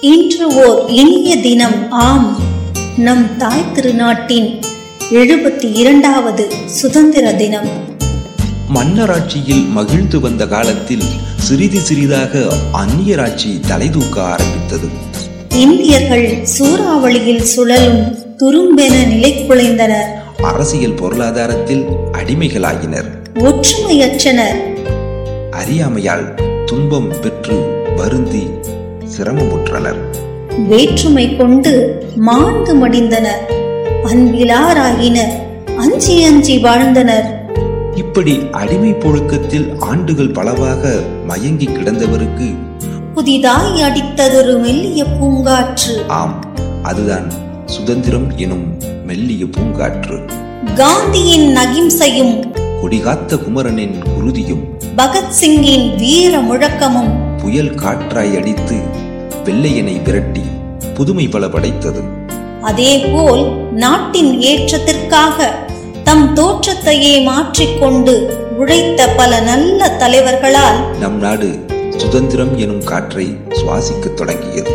இன்று ஓர் இனிய தினம் ஆம். நம் தாய் திருநாட்டின் எழுபத்தி இரண்டாவது சுதந்திர தினம். மன்னராட்சியில் மகிழ்ந்து வந்த காலத்தில் சிறிது சிறிதாக அந்நியராட்சி தலைதூக்க ஆரம்பித்தது. இந்தியர்கள் சூறாவளியில் சுழலும் துரும்பென நிலை குலைந்தனர். அரசியல் பொருளாதாரத்தில் அடிமைகளாகினர் ஒற்றுமையற்றனர். அறியாமையால் துன்பம் பெற்று வருந்தி சிரமமுற்றனர். வேற்றுமை கொண்டு மாண்டு மடிந்தனர். அன்பிலாராயினர் அஞ்சி அஞ்சி வாழ்ந்தனர். இப்படி அடிமை புழுக்கத்தில் ஆண்டுகள் பலவாக மயங்கி கிடந்தவருக்கு புதிதாய் அடித்ததொரு மெல்லிய பூங்காற்று. ஆம் அதுதான் சுதந்திரம் எனும் மெல்லிய பூங்காற்று. காந்தியின் நகிம்சையும் கொடிகாத்த குமரனின் குருதியும் பகத்சிங்கின் வீர முழக்கமும் புயல் காற்றாய் அடித்து வெள்ளையனை விரட்டி புதுமை பல படைத்தது அதேபோல் நாட்டின் ஏற்றத்திற்காக தம் தோற்றத்தையே மாற்றிக்கொண்டு உழைத்த பல நல்ல தலைவர்களால் நம் நாடு சுதந்திரம் எனும் காற்றை சுவாசிக்கத் தொடங்கியது.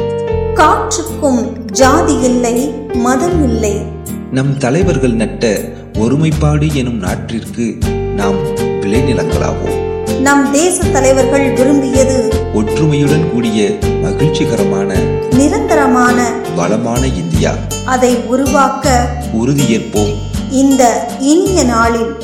காற்றுக்கும் ஜாதி இல்லை மதம் இல்லை நம் தலைவர்கள் நட்ட ஒருமைப்பாடு எனும் நாட்டிற்கு நாம் விளைநிலங்களாவோம். நம் தேச தலைவர்கள் விரும்பியது ஒற்றுமையுடன் கூடிய மகிழ்ச்சிகரமான நிரந்தரமான வளமான இந்தியா. அதை உருவாக்க உறுதியேற்போம். இந்த இனிய நாளில்